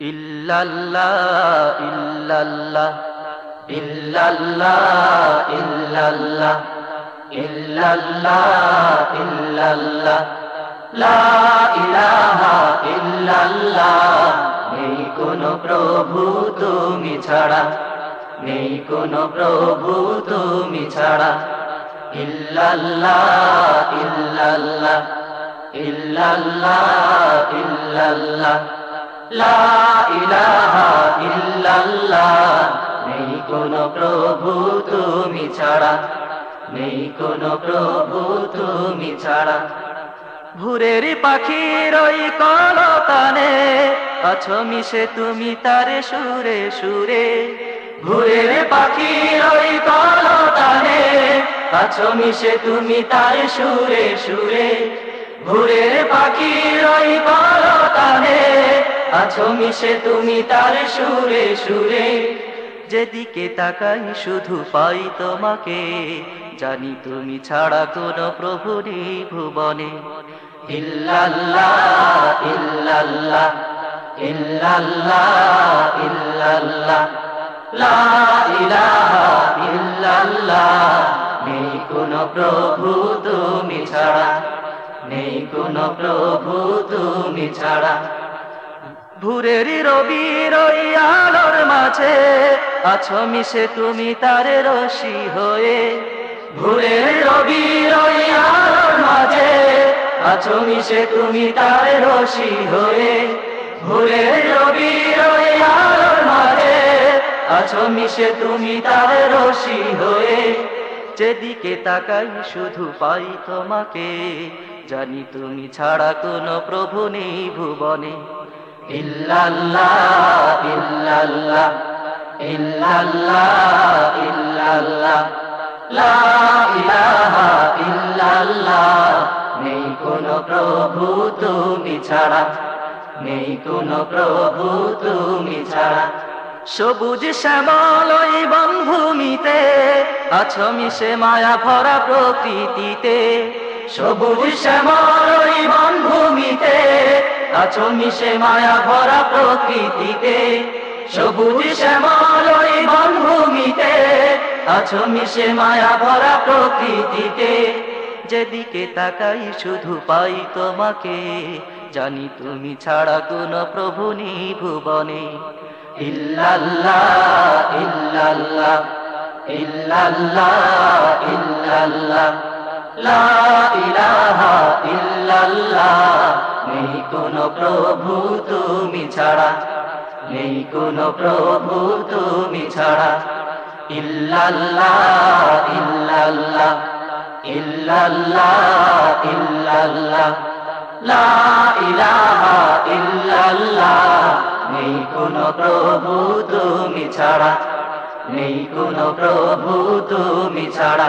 ইল্লাল্লাহ ইল্লাল্লাহ ইল্লাল্লাহ ইল্লাল্লাহ ইল্লাল্লাহ ইল্লাল্লাহ, লা ইলাহা ইল্লাল্লাহ, নেই কোনো প্রভু তুমি ছাড়া, নেই কোনো প্রভু তুমি ছাড়া, ইল্লাল্লাহ ইল্লাল্লাহ ইল্লাল্লাহ ইল্লাল্লাহ। লা ইলাহা ইল্লাল্লাহ। নেই কোনো প্রভু তুমি ছাড়া। নেই কোনো প্রভু তুমি ছাড়া। ভুরের পাখির ওই কলতানে আছো মিশে তুমি তারে সুরে সুরে। ভুরের পাখির ওই কলতানে আছো মিশে তুমি তারে সুরে সুরে। ভুরের পাখির ওই কলতানে আছো মিশে তুমি তার সুরে সুরে। যেদিকে তাকাই শুধু পাই তোমাকে। জানি তুমি ছাড়া কোন প্রভু নেই ভুবনে। লা নেই কোন প্রভু তুমি ছাড়া। নেই কোন প্রভু তুমি ছাড়া। ভুরের রবির আলোর মাঝে। আছো মিশে তুমি তারে রশি হয়ে। ভুরের রবির আলোর মাঝে। আছো মিশে তুমি তারে রশি হয়ে। ভুরের রবির আলোর মাঝে। আছো মিশে তুমি তারে রশি হয়ে। যেদিকে তাকাই শুধু পাই তোমাকে। জানি তুমি ছাড়া কোনো প্রভু নেই ভুবনে। লা ইলাহা ইল্লাল্লাহ, নেই কোনো প্রভু তুমি ছাড়া, নেই কোনো প্রভু তুমি ছাড়া। সবুজ শ্যামল ওই বনভূমিতে, আছো মিশে মায়া ভরা প্রকৃতিতে। সবুজ শ্যামল ওই বনভূমিতে আছো মিশে মায়া ভরা প্রকৃতিতে, সবুজ শ্যামল ওই বনভূমিতে। আছো মিশে মায়া ভরা প্রকৃতিতে, যেদিকে তাকাই শুধু পাই তোমাকে। জানি তুমি ছাড়া কোন প্রভু নেই ভুবনে। ইল্লাল্লাহ ইল্লাল্লাহ ইল্লাল্লাহ ইল্লাল্লাহ। লা ইলাহা ইল্লাল্লাহ। নেই কোনো প্রভু তুমি ছাড়া। নেই কোনো প্রভু তুমি ছাড়া। ইল্লাল্লাহ ইল্লাল্লাহ ইল্লাল্লাহ ইল্লাল্লাহ। লা ইলাহা ইল্লাল্লাহ। নেই কোনো প্রভু তুমি ছাড়া। নেই কোনো প্রভু তুমি ছাড়া।